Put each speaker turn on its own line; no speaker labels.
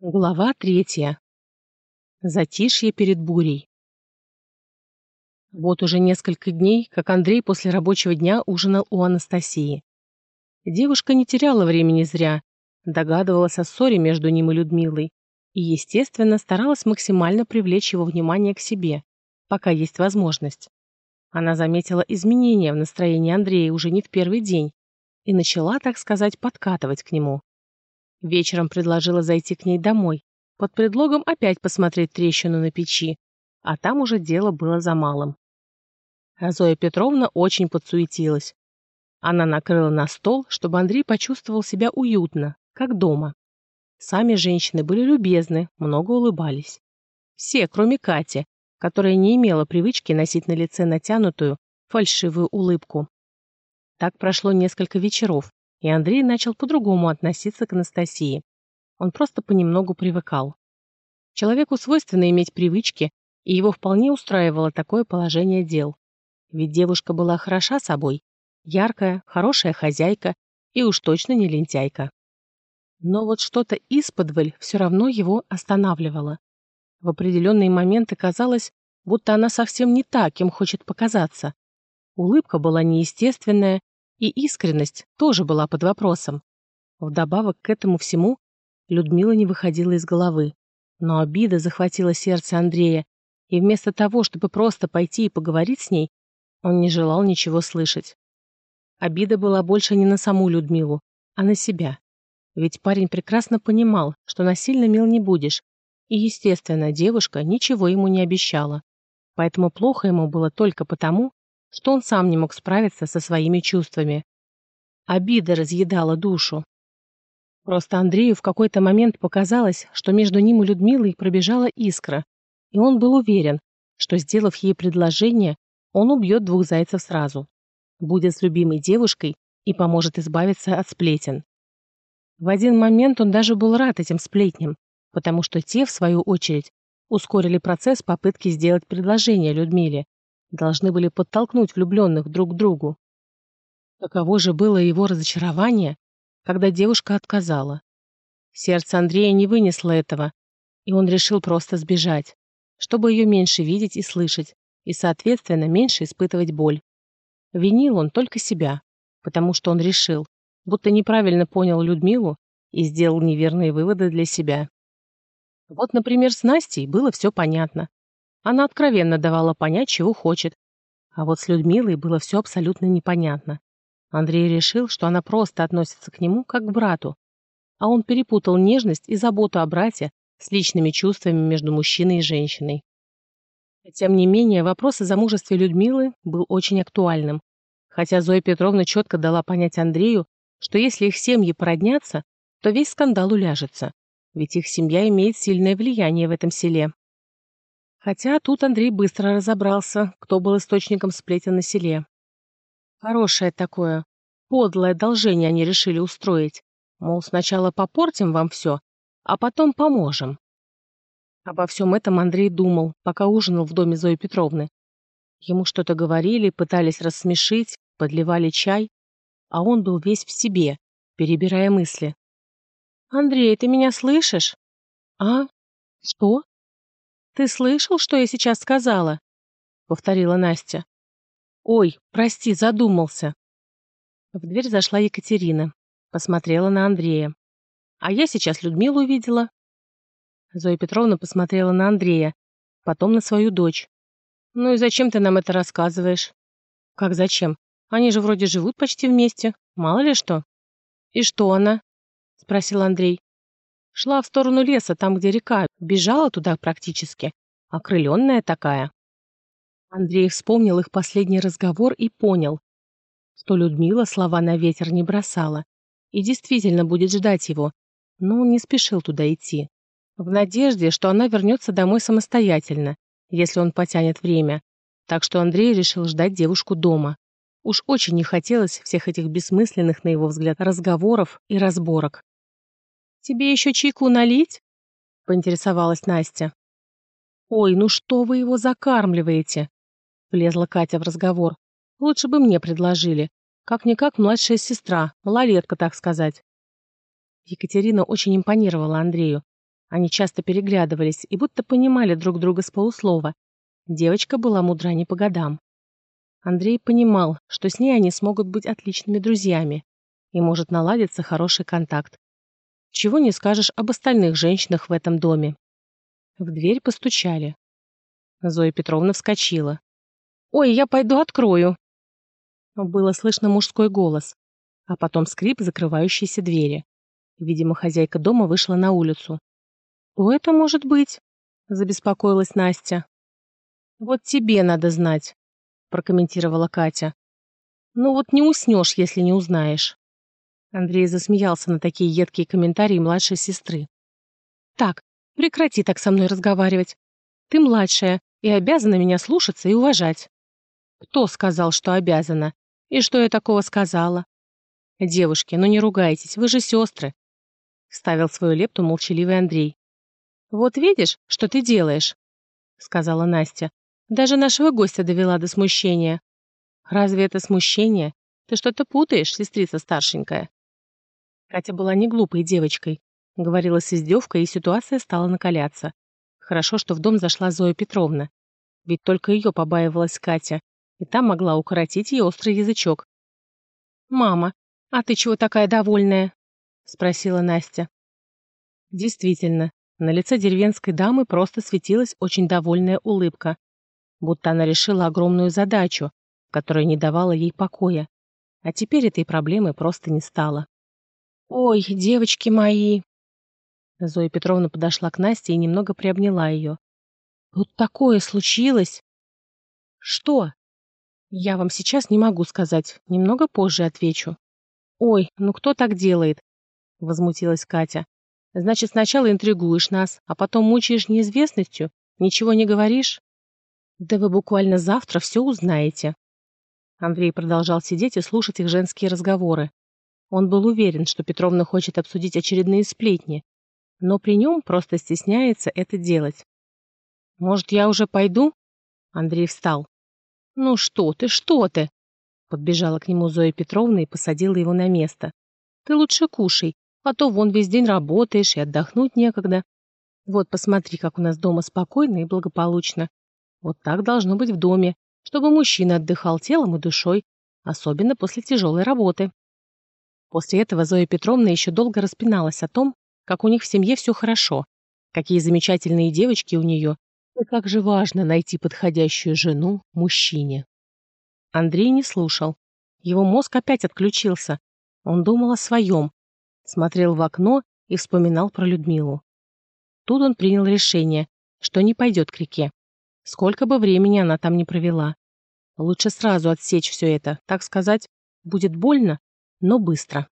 Глава третья. Затишье перед бурей. Вот уже несколько дней, как Андрей после рабочего дня ужинал у Анастасии. Девушка не теряла времени зря, догадывалась о ссоре между ним и Людмилой и, естественно, старалась максимально привлечь его внимание к себе, пока есть возможность. Она заметила изменения в настроении Андрея уже не в первый день и начала, так сказать, подкатывать к нему. Вечером предложила зайти к ней домой, под предлогом опять посмотреть трещину на печи, а там уже дело было за малым. А Зоя Петровна очень подсуетилась. Она накрыла на стол, чтобы Андрей почувствовал себя уютно, как дома. Сами женщины были любезны, много улыбались. Все, кроме Кати, которая не имела привычки носить на лице натянутую, фальшивую улыбку. Так прошло несколько вечеров, и Андрей начал по-другому относиться к Анастасии. Он просто понемногу привыкал. Человеку свойственно иметь привычки, и его вполне устраивало такое положение дел. Ведь девушка была хороша собой, яркая, хорошая хозяйка и уж точно не лентяйка. Но вот что-то исподволь все равно его останавливало. В определенные моменты казалось, будто она совсем не та, кем хочет показаться. Улыбка была неестественная, и искренность тоже была под вопросом. Вдобавок к этому всему Людмила не выходила из головы. Но обида захватила сердце Андрея, и вместо того, чтобы просто пойти и поговорить с ней, он не желал ничего слышать. Обида была больше не на саму Людмилу, а на себя. Ведь парень прекрасно понимал, что насильно мил не будешь, и, естественно, девушка ничего ему не обещала. Поэтому плохо ему было только потому, что он сам не мог справиться со своими чувствами. Обида разъедала душу. Просто Андрею в какой-то момент показалось, что между ним и Людмилой пробежала искра, и он был уверен, что, сделав ей предложение, он убьет двух зайцев сразу. Будет с любимой девушкой и поможет избавиться от сплетен. В один момент он даже был рад этим сплетням, потому что те, в свою очередь, ускорили процесс попытки сделать предложение Людмиле, должны были подтолкнуть влюбленных друг к другу. Каково же было его разочарование, когда девушка отказала. Сердце Андрея не вынесло этого, и он решил просто сбежать, чтобы ее меньше видеть и слышать, и, соответственно, меньше испытывать боль. Винил он только себя, потому что он решил, будто неправильно понял Людмилу и сделал неверные выводы для себя. Вот, например, с Настей было все понятно. Она откровенно давала понять, чего хочет. А вот с Людмилой было все абсолютно непонятно. Андрей решил, что она просто относится к нему как к брату. А он перепутал нежность и заботу о брате с личными чувствами между мужчиной и женщиной. Тем не менее, вопрос о замужестве Людмилы был очень актуальным. Хотя Зоя Петровна четко дала понять Андрею, что если их семьи породнятся, то весь скандал уляжется, ведь их семья имеет сильное влияние в этом селе. Хотя тут Андрей быстро разобрался, кто был источником сплетен на селе. Хорошее такое, подлое одолжение они решили устроить. Мол, сначала попортим вам все, а потом поможем. Обо всем этом Андрей думал, пока ужинал в доме Зои Петровны. Ему что-то говорили, пытались рассмешить, подливали чай, а он был весь в себе, перебирая мысли. «Андрей, ты меня слышишь?» «А? Что?» «Ты слышал, что я сейчас сказала?» — повторила Настя. «Ой, прости, задумался». В дверь зашла Екатерина, посмотрела на Андрея. «А я сейчас Людмилу увидела». Зоя Петровна посмотрела на Андрея, потом на свою дочь. «Ну и зачем ты нам это рассказываешь?» «Как зачем? Они же вроде живут почти вместе, мало ли что». «И что она?» — спросил Андрей. Шла в сторону леса, там, где река, бежала туда практически. Окрыленная такая. Андрей вспомнил их последний разговор и понял, что Людмила слова на ветер не бросала и действительно будет ждать его, но он не спешил туда идти. В надежде, что она вернется домой самостоятельно, если он потянет время. Так что Андрей решил ждать девушку дома. Уж очень не хотелось всех этих бессмысленных, на его взгляд, разговоров и разборок. «Тебе еще чайку налить?» — поинтересовалась Настя. «Ой, ну что вы его закармливаете?» — влезла Катя в разговор. «Лучше бы мне предложили. Как-никак младшая сестра, малолетка, так сказать». Екатерина очень импонировала Андрею. Они часто переглядывались и будто понимали друг друга с полуслова. Девочка была мудра не по годам. Андрей понимал, что с ней они смогут быть отличными друзьями и может наладиться хороший контакт. Чего не скажешь об остальных женщинах в этом доме. В дверь постучали. Зоя Петровна вскочила. «Ой, я пойду открою!» Было слышно мужской голос, а потом скрип закрывающейся двери. Видимо, хозяйка дома вышла на улицу. «Кто это может быть?» – забеспокоилась Настя. «Вот тебе надо знать», – прокомментировала Катя. «Ну вот не уснешь, если не узнаешь». Андрей засмеялся на такие едкие комментарии младшей сестры. «Так, прекрати так со мной разговаривать. Ты младшая и обязана меня слушаться и уважать». «Кто сказал, что обязана? И что я такого сказала?» «Девушки, ну не ругайтесь, вы же сестры», — вставил свою лепту молчаливый Андрей. «Вот видишь, что ты делаешь», — сказала Настя. «Даже нашего гостя довела до смущения». «Разве это смущение? Ты что-то путаешь, сестрица старшенькая». Катя была не глупой девочкой, говорила с издевкой, и ситуация стала накаляться. Хорошо, что в дом зашла Зоя Петровна. Ведь только ее побаивалась Катя, и там могла укоротить ей острый язычок. «Мама, а ты чего такая довольная?» — спросила Настя. Действительно, на лице деревенской дамы просто светилась очень довольная улыбка, будто она решила огромную задачу, которая не давала ей покоя. А теперь этой проблемы просто не стало. «Ой, девочки мои!» Зоя Петровна подошла к Насте и немного приобняла ее. «Тут такое случилось!» «Что?» «Я вам сейчас не могу сказать, немного позже отвечу». «Ой, ну кто так делает?» — возмутилась Катя. «Значит, сначала интригуешь нас, а потом мучаешь неизвестностью? Ничего не говоришь?» «Да вы буквально завтра все узнаете». Андрей продолжал сидеть и слушать их женские разговоры. Он был уверен, что Петровна хочет обсудить очередные сплетни, но при нем просто стесняется это делать. «Может, я уже пойду?» Андрей встал. «Ну что ты, что ты?» Подбежала к нему Зоя Петровна и посадила его на место. «Ты лучше кушай, а то вон весь день работаешь и отдохнуть некогда. Вот посмотри, как у нас дома спокойно и благополучно. Вот так должно быть в доме, чтобы мужчина отдыхал телом и душой, особенно после тяжелой работы». После этого Зоя Петровна еще долго распиналась о том, как у них в семье все хорошо, какие замечательные девочки у нее, и как же важно найти подходящую жену мужчине. Андрей не слушал. Его мозг опять отключился. Он думал о своем, смотрел в окно и вспоминал про Людмилу. Тут он принял решение, что не пойдет к реке. Сколько бы времени она там не провела. Лучше сразу отсечь все это, так сказать, будет больно, но быстро.